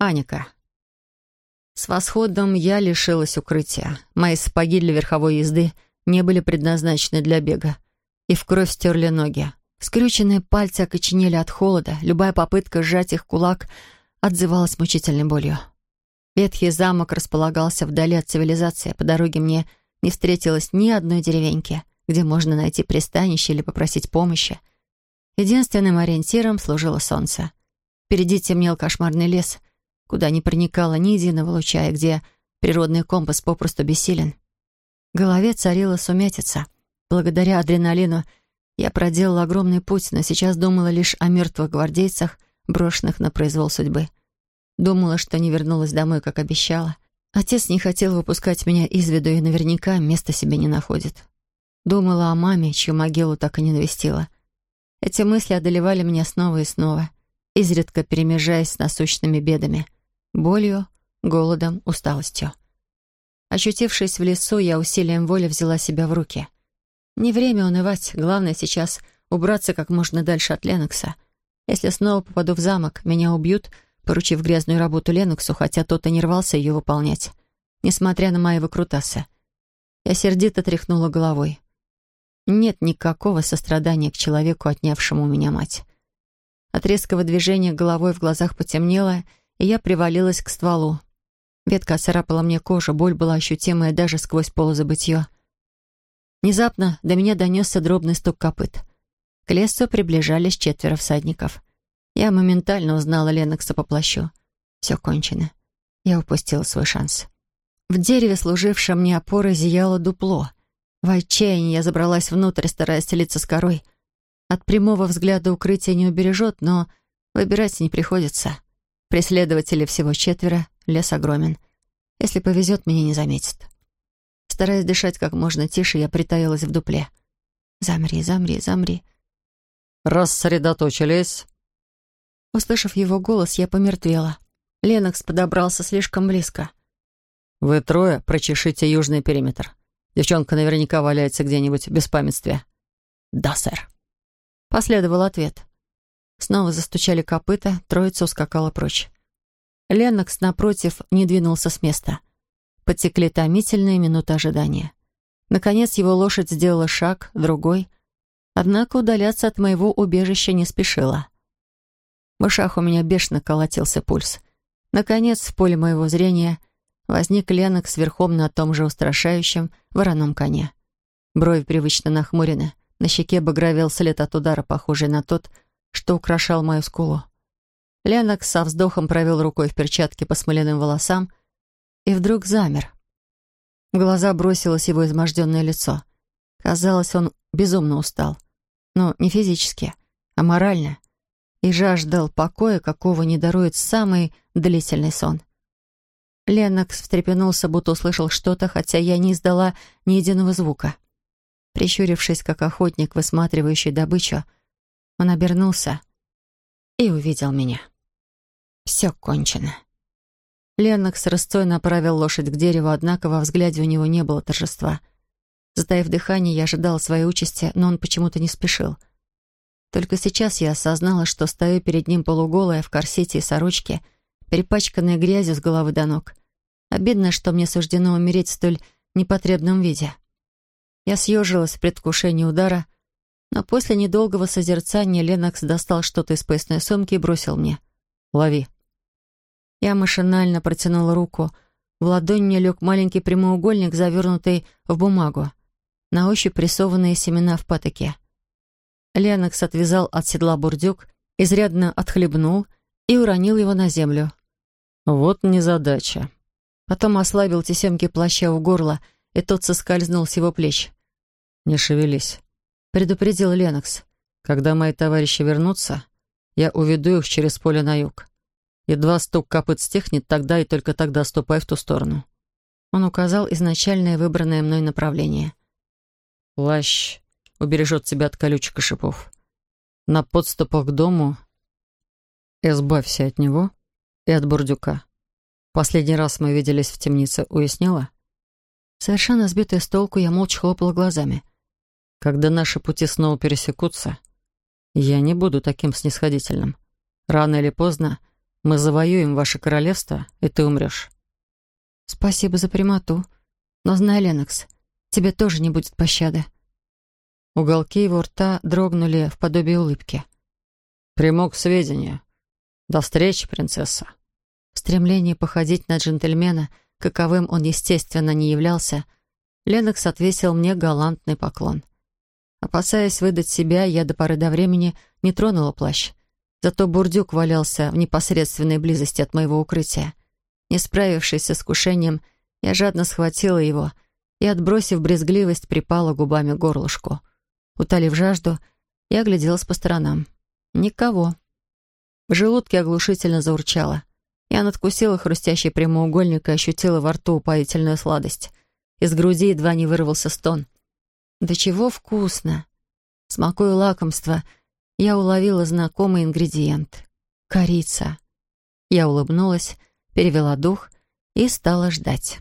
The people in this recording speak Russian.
Аника. С восходом я лишилась укрытия. Мои сапоги для верховой езды не были предназначены для бега. И в кровь стерли ноги. Скрюченные пальцы окоченели от холода. Любая попытка сжать их кулак отзывалась мучительной болью. Ветхий замок располагался вдали от цивилизации. По дороге мне не встретилось ни одной деревеньки, где можно найти пристанище или попросить помощи. Единственным ориентиром служило солнце. Впереди темнел кошмарный лес, куда не проникало ни единого луча, и где природный компас попросту бессилен. В голове царила сумятица. Благодаря адреналину я проделала огромный путь, но сейчас думала лишь о мертвых гвардейцах, брошенных на произвол судьбы. Думала, что не вернулась домой, как обещала. Отец не хотел выпускать меня из виду и наверняка места себе не находит. Думала о маме, чью могилу так и не навестила. Эти мысли одолевали меня снова и снова изредка перемежаясь с насущными бедами, болью, голодом, усталостью. Очутившись в лесу, я усилием воли взяла себя в руки. Не время унывать, главное сейчас убраться как можно дальше от Ленокса. Если снова попаду в замок, меня убьют, поручив грязную работу Леноксу, хотя тот и не рвался ее выполнять, несмотря на мои выкрутасы. Я сердито тряхнула головой. Нет никакого сострадания к человеку, отнявшему у меня мать. От резкого движения головой в глазах потемнело, и я привалилась к стволу. Ветка оцарапала мне кожу, боль была ощутимая даже сквозь полузабытье. Внезапно до меня донесся дробный стук копыт. К лесу приближались четверо всадников. Я моментально узнала Ленокса по плащу. Все кончено. Я упустила свой шанс. В дереве, служившем мне опорой, зияло дупло. В отчаянии я забралась внутрь, стараясь стелиться с корой — от прямого взгляда укрытие не убережет, но выбирать не приходится. Преследователи всего четверо, лес огромен. Если повезет, меня не заметят. Стараясь дышать как можно тише, я притаилась в дупле. «Замри, замри, замри». «Рассредоточились». Услышав его голос, я помертвела. Ленокс подобрался слишком близко. «Вы трое прочешите южный периметр. Девчонка наверняка валяется где-нибудь в беспамятстве». «Да, сэр». Последовал ответ. Снова застучали копыта, троица ускакала прочь. Леннокс, напротив, не двинулся с места. Потекли томительные минуты ожидания. Наконец его лошадь сделала шаг, другой. Однако удаляться от моего убежища не спешила. В ушах у меня бешено колотился пульс. Наконец, в поле моего зрения возник Ленокс верхом на том же устрашающем вороном коне. Брови привычно нахмурены. На щеке багровел след от удара, похожий на тот, что украшал мою скулу. Ленокс со вздохом провел рукой в перчатке по смоляным волосам и вдруг замер. В глаза бросилось его изможденное лицо. Казалось, он безумно устал. Но не физически, а морально. И жаждал покоя, какого не дарует самый длительный сон. Ленокс встрепенулся, будто услышал что-то, хотя я не издала ни единого звука. Прищурившись, как охотник, высматривающий добычу, он обернулся и увидел меня. Все кончено. Леннокс рысцой направил лошадь к дереву, однако во взгляде у него не было торжества. Затаив дыхание, я ожидала своей участи, но он почему-то не спешил. Только сейчас я осознала, что стою перед ним полуголая в корсете и сорочке, перепачканная грязью с головы до ног. Обидно, что мне суждено умереть в столь непотребном виде. Я съежилась в предвкушении удара, но после недолгого созерцания Ленокс достал что-то из поясной сумки и бросил мне. «Лови». Я машинально протянула руку. В ладонь мне лег маленький прямоугольник, завернутый в бумагу. На ощупь прессованные семена в патоке. Ленокс отвязал от седла бурдюк, изрядно отхлебнул и уронил его на землю. «Вот незадача». Потом ослабил тесемки плаща у горла, и тот соскользнул с его плеч. «Не шевелись», — предупредил Ленокс. «Когда мои товарищи вернутся, я уведу их через поле на юг. Едва стук копыт стихнет, тогда и только тогда ступай в ту сторону». Он указал изначальное выбранное мной направление. «Плащ убережет тебя от колючек и шипов. На подступах к дому избавься от него и от бурдюка. Последний раз мы виделись в темнице, уяснила?» Совершенно сбитая с толку, я молча хлопала глазами. Когда наши пути снова пересекутся, я не буду таким снисходительным. Рано или поздно Мы завоюем ваше королевство, и ты умрешь». «Спасибо за прямоту. Но знай, Ленокс, тебе тоже не будет пощады». Уголки его рта дрогнули в подобии улыбки. «Приму к сведению. До встречи, принцесса». В стремлении походить на джентльмена, каковым он, естественно, не являлся, Ленокс отвесил мне галантный поклон. Опасаясь выдать себя, я до поры до времени не тронула плащ. Зато бурдюк валялся в непосредственной близости от моего укрытия. Не справившись с искушением, я жадно схватила его и, отбросив брезгливость, припала губами к горлышку. Утолив жажду, я огляделась по сторонам. Никого. В желудке оглушительно заурчало. Я надкусила хрустящий прямоугольник и ощутила во рту упоительную сладость. Из груди едва не вырвался стон. «Да чего вкусно!» Смакуя лакомство, я уловила знакомый ингредиент — корица. Я улыбнулась, перевела дух и стала ждать.